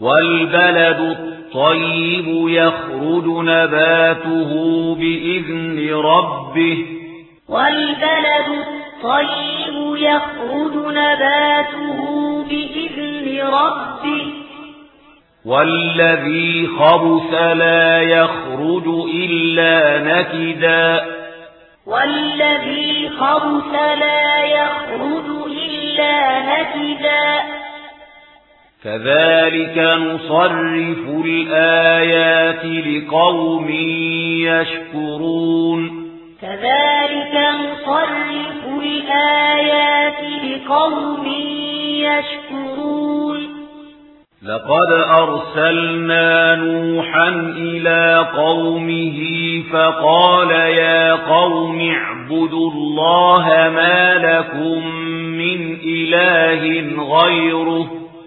والبلد الطيب يخرج نباته بإذن ربه. والبلد الطيب يخرج نباته بإذن ربه. والذي خبث لا يخرج إلا نكدا. والذي خبث لا يخرج إلا نكدا. كذلك نصرف الآيات لقوم يشكرون. كذلك نصرف الآيات لقوم يشكرون. لقد أرسلنا نوحا إلى قومه فقال يا قوم اعبدوا الله ما لكم من إله غيره.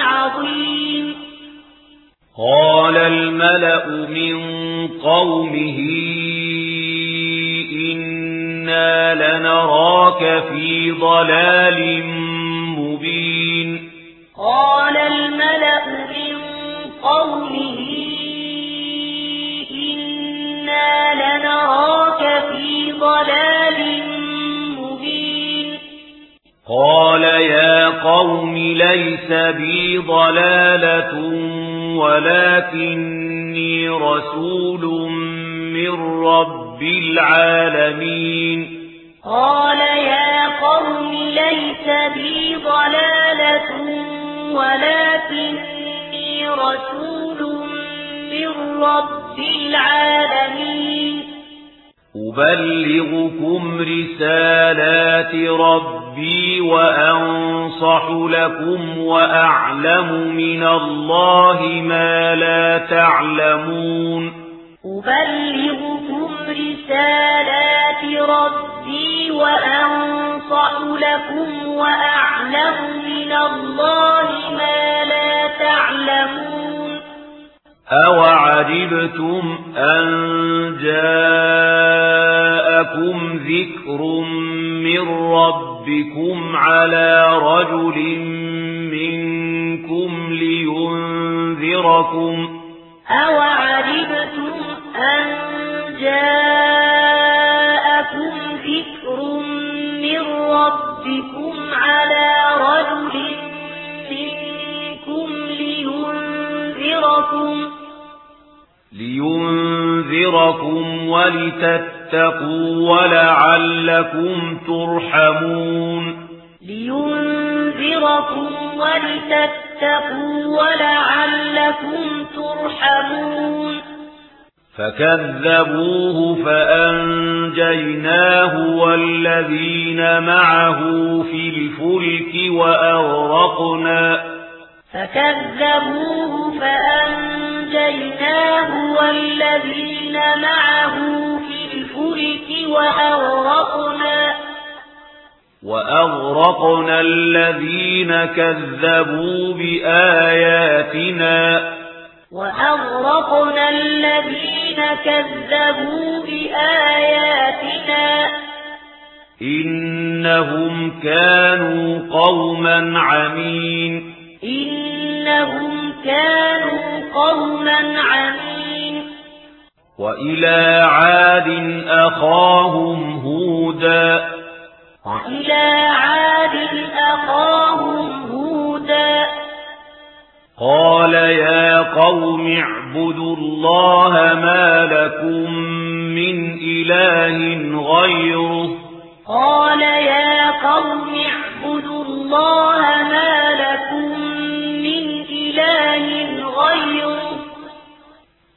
عظيم. قال الملأ من قومه إنا لنراك في ضلال مبين. قال الملأ من قومه إنا لنراك في ضلال قوم ليس بي ضلالة ولكني رسول من رب العالمين. قال يا قوم ليس بي ضلالة ولكني رسول من رب العالمين. أبلغكم رسالات ربي وأنظر أنصح لكم وأعلم من الله ما لا تعلمون. أبلغكم رسالات ربي وأنصح لكم وأعلم من الله ما لا تعلمون. أوعجبتم أن جاءكم ذكر من ربكم ربكم على رجل منكم لينذركم أو عجبتم أن جاءكم ذكر من ربكم على رجل منكم لينذركم لينذركم ولتت تتقوا ولعلكم ترحمون. لينذركم ولتتقوا ولعلكم ترحمون. فكذبوه فأنجيناه والذين معه في الفلك وأغرقنا. فكذبوه فأنجيناه والذين معه في الفلك وأغرقنا وأغرقنا الذين كذبوا بآياتنا. وأغرقنا الذين كذبوا بآياتنا. إنهم كانوا قوما عمين. إنهم كانوا قوما عمين. وإلى عاد أخاهم هودا وإلى عاد أخاهم هودا قال يا قوم اعبدوا الله ما لكم من إله غيره قال يا قوم اعبدوا الله